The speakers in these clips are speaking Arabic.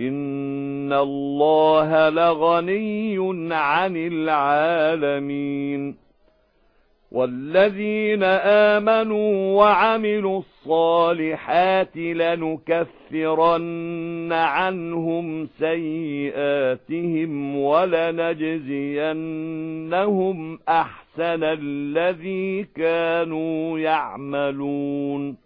إِنَّ اللَّهَ لَغَنِيٌّ عَنِ الْعَالَمِينَ وَالَّذِينَ آمَنُوا وَعَمِلُوا الصَّالِحَاتِ لَنُكَفِّرَنَّ عَنْهُمْ سَيِّئَاتِهِمْ وَلَنَجْزِيَنَّهُمْ أَحْسَنَ الَّذِي كَانُوا يَعْمَلُونَ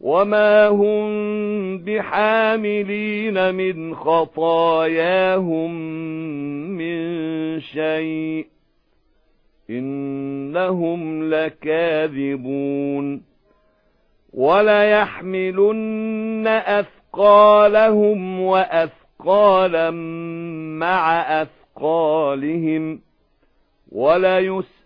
وَمَا هُمْ بِحَامِلِينَ مِنْ خَطَايَاهُمْ مِنْ شَيْءٍ إِنَّهُمْ لَكَاذِبُونَ وَلَيَحْمِلُنَّ أَثْقَالَهُمْ وَأَثْقَالًا مَعَ أَثْقَالِهِمْ وَلَيُسْأَلُنَّ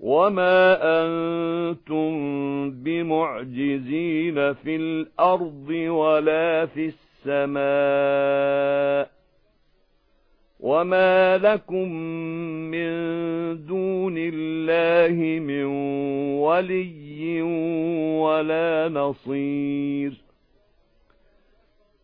وَمَا أَنتُم بِمُعْجِزِينَ فِي الْأَرْضِ وَلَا فِي السَّمَاءِ وَمَا لَكُمْ مِنْ دُونِ اللَّهِ مِنْ وَلِيٍّ وَلَا نَصِيرٍ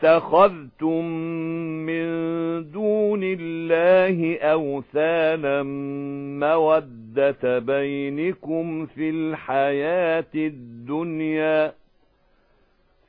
اتَّخَذْتُم مِّن دُونِ اللَّهِ أَوْثَانًا مَّوَدَّةَ بَيْنِكُمْ فِي الْحَيَاةِ الدُّنْيَا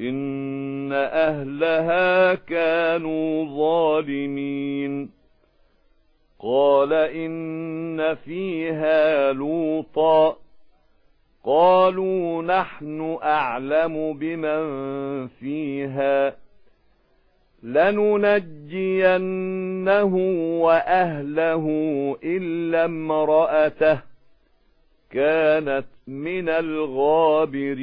إِنَّ أَهْلَهَا كَانُوا ظَالِمِينَ قَالَ إِنَّ فِيهَا لُوطًا قالوا نحن أعلم بمن فيها لننجينه وأهله إلا امرأته كانت من الغابرين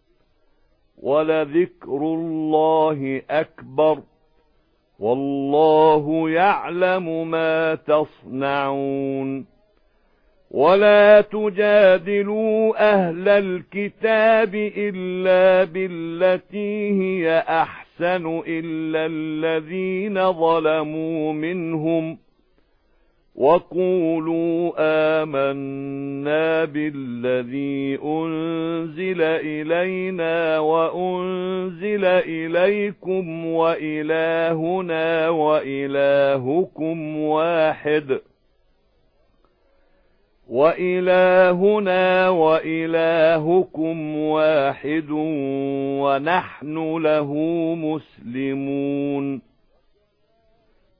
وَلَذِكْرُ اللَّهِ أَكْبَرُ وَاللَّهُ يَعْلَمُ مَا تَصْنَعُونَ وَلَا تُجَادِلُوا أَهْلَ الْكِتَابِ إِلَّا بِالَّتِي هِيَ أَحْسَنُ إِلَّا الَّذِينَ ظَلَمُوا مِنْهُمْ وَقُولُوا آمَنَّا بِالَّذِي أُنْزِلَ إِلَيْنَا وَأُنْزِلَ إِلَيْكُمْ وَإِلَٰهُنَا وَإِلَٰهُكُمْ وَاحِدٌ وَإِلَٰهُنَا وَإِلَٰهُكُمْ وَاحِدٌ وَنَحْنُ لَهُ مُسْلِمُونَ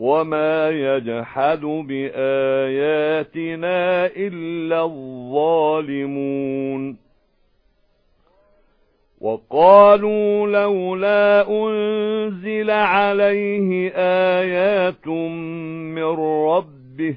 وَمَا يَجْحَدُ بِآيَاتِنَا إِلَّا الظَّالِمُونَ وَقَالُوا لَوْلَا أُنْزِلَ عَلَيْهِ آيَاتٌ مِّن رَّبِّهِ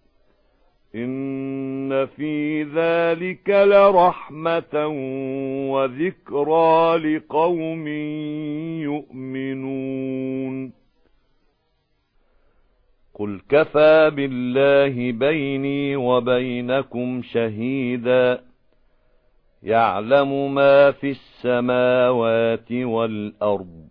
إِنَّ فِي ذَلِكَ لَرَحْمَةً وَذِكْرَى لِقَوْمٍ يُؤْمِنُونَ قُلْ كَفَى بِاللَّهِ بَيْنِي وَبَيْنَكُمْ شَهِيدًا يَعْلَمُ مَا فِي السَّمَاوَاتِ وَالْأَرْضِ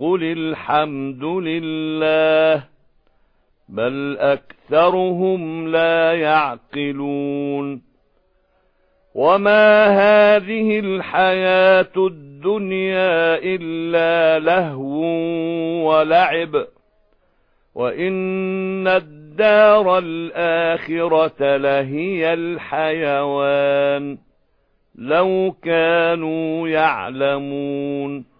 قُلِ الْحَمْدُ لِلَّهِ بَلْ أَكْثَرُهُمْ لَا يَعْقِلُونَ وَمَا هَذِهِ الْحَيَاةُ الدُّنْيَا إِلَّا لَهْوٌ وَلَعِبٌ وَإِنَّ الدَّارَ الْآخِرَةَ لَهِيَ الْحَيَوَانُ لَوْ كَانُوا يَعْلَمُونَ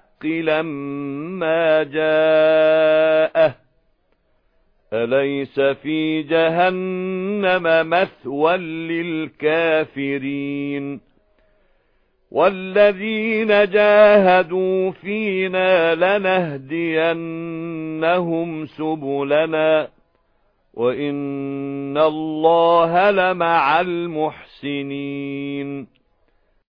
لَمَّا جَاءَهُ أَلَيْسَ فِي جَهَنَّمَ مَثْوًى لِلْكَافِرِينَ وَالَّذِينَ جَاهَدُوا فِينَا لَنَهْدِيَنَّهُمْ سُبُلَنَا وَإِنَّ اللَّهَ لَمَعَ الْمُحْسِنِينَ